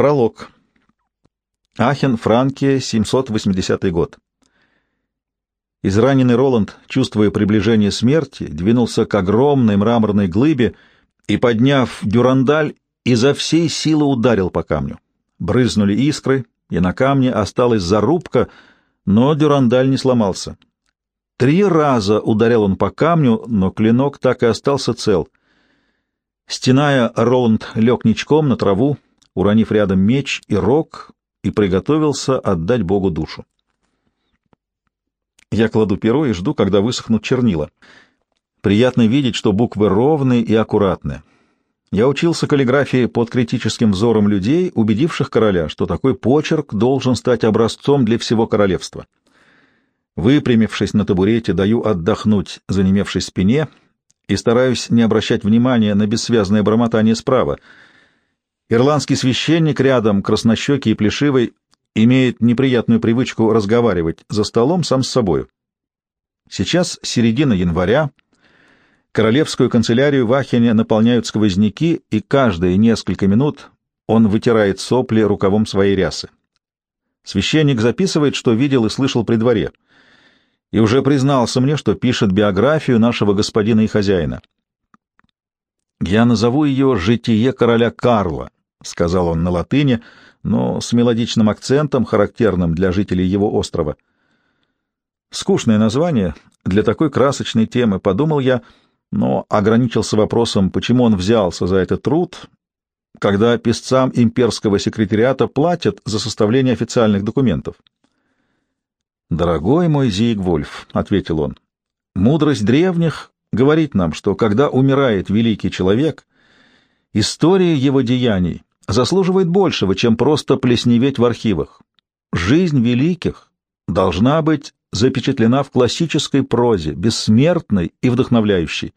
Пролог. Ахен, Франкия, 780 год. Израненный Роланд, чувствуя приближение смерти, двинулся к огромной мраморной глыбе и, подняв дюрандаль, изо всей силы ударил по камню. Брызнули искры, и на камне осталась зарубка, но дюрандаль не сломался. Три раза ударил он по камню, но клинок так и остался цел. Стеная, Роланд лег ничком на траву, уронив рядом меч и рог, и приготовился отдать Богу душу. Я кладу перо и жду, когда высохнут чернила. Приятно видеть, что буквы ровные и аккуратные. Я учился каллиграфии под критическим взором людей, убедивших короля, что такой почерк должен стать образцом для всего королевства. Выпрямившись на табурете, даю отдохнуть занемевшей спине и стараюсь не обращать внимания на бессвязное бормотание справа — Ирландский священник рядом, краснощекий и плешивый, имеет неприятную привычку разговаривать за столом сам с собой. Сейчас середина января, королевскую канцелярию в Ахене наполняют сквозняки, и каждые несколько минут он вытирает сопли рукавом своей рясы. Священник записывает, что видел и слышал при дворе, и уже признался мне, что пишет биографию нашего господина и хозяина. Я назову ее «Житие короля Карла», — сказал он на латыни, но с мелодичным акцентом, характерным для жителей его острова. Скучное название для такой красочной темы, подумал я, но ограничился вопросом, почему он взялся за этот труд, когда писцам имперского секретариата платят за составление официальных документов. «Дорогой мой Зигвольф», — ответил он, — «мудрость древних говорит нам, что когда умирает великий человек, история его деяний заслуживает большего, чем просто плесневеть в архивах. Жизнь великих должна быть запечатлена в классической прозе, бессмертной и вдохновляющей.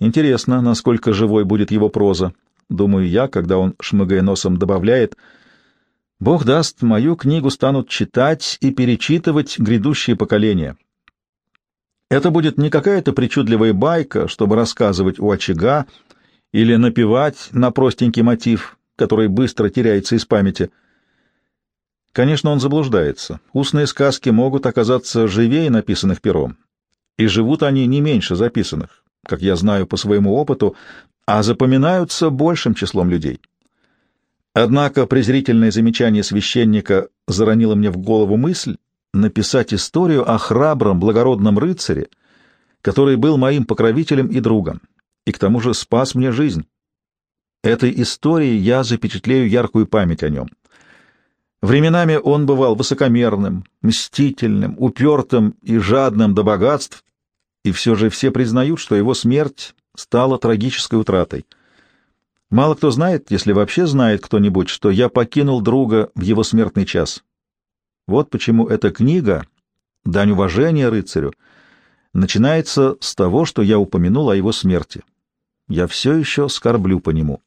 Интересно, насколько живой будет его проза, думаю я, когда он, шмыгая носом, добавляет «Бог даст, мою книгу станут читать и перечитывать грядущие поколения». Это будет не какая-то причудливая байка, чтобы рассказывать у очага или напевать на простенький мотив, который быстро теряется из памяти. Конечно, он заблуждается. Устные сказки могут оказаться живее написанных пером, и живут они не меньше записанных, как я знаю по своему опыту, а запоминаются большим числом людей. Однако презрительное замечание священника заронило мне в голову мысль написать историю о храбром, благородном рыцаре, который был моим покровителем и другом, и к тому же спас мне жизнь. Этой историей я запечатлею яркую память о нем. Временами он бывал высокомерным, мстительным, упертым и жадным до богатств, и все же все признают, что его смерть стала трагической утратой. Мало кто знает, если вообще знает кто-нибудь, что я покинул друга в его смертный час. Вот почему эта книга, дань уважения рыцарю, начинается с того, что я упомянул о его смерти. Я все еще скорблю по нему.